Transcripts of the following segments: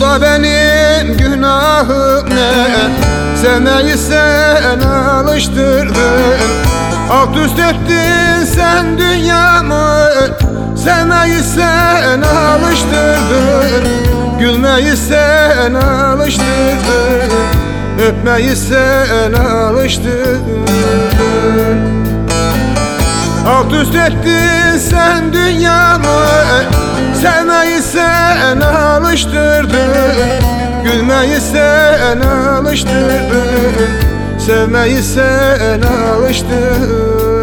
Sorma benim günahım ne? Sevmeyi sen alıştırdın. Alt üst ettin sen dünyamı. Sevmeyi sen alıştırdın. Gülmeyi sen alıştırdın. Öpmeyi sen alıştırdın Alt üst ettin sen dünyamı Sevmeyi sen alıştırdın. Gülmeyi sen alıştırdın Sevmeyi sen alıştırdın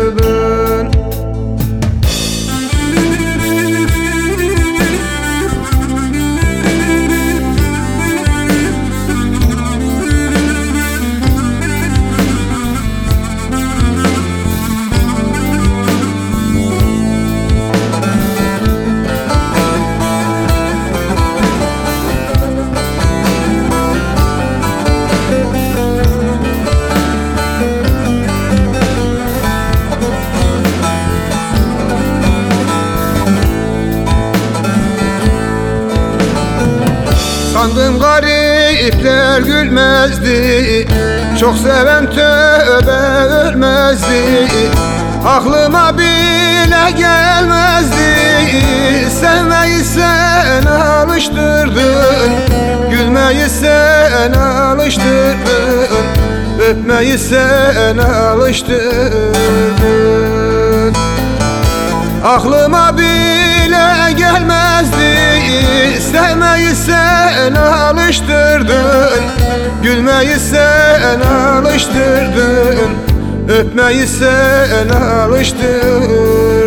Sandım garipler gülmezdi. Çok seven tövbe ölmezdi. Aklıma bile gelmezdi. Sevmeyi sen alıştırdın. Gülmeyi sen alıştırdın. Öpmeyi sen alıştırdın. Aklıma bile gelmezdi Sevmeyi sen alıştırdın. Gülmeyi sen alıştırdın Öpmeyi sen alıştırdın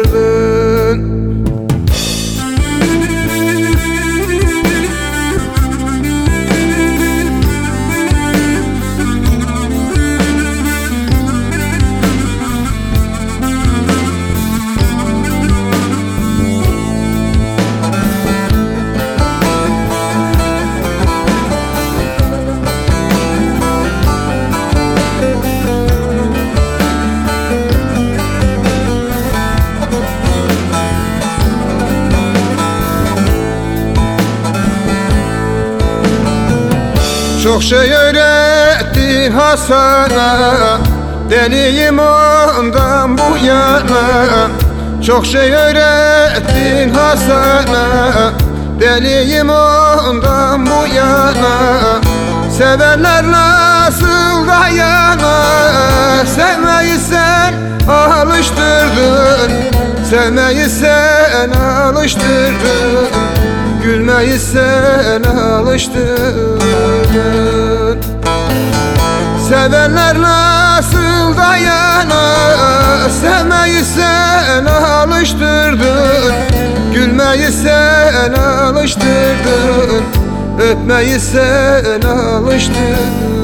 Çok şey öğrettin Hasan'a. Deliyim ondan bu yana. Çok şey öğrettin Hasan'a. Deliyim ondan bu yana. Sevenler nasıl dayana Sevmeyi sen alıştırdın. Sevmeyi sen alıştırdın Gülmeyi sen alıştırdın Sevenler nasıl dayana Sevmeyi sen alıştırdın. Gülmeyi sen alıştırdın Öpmeyi sen alıştırdın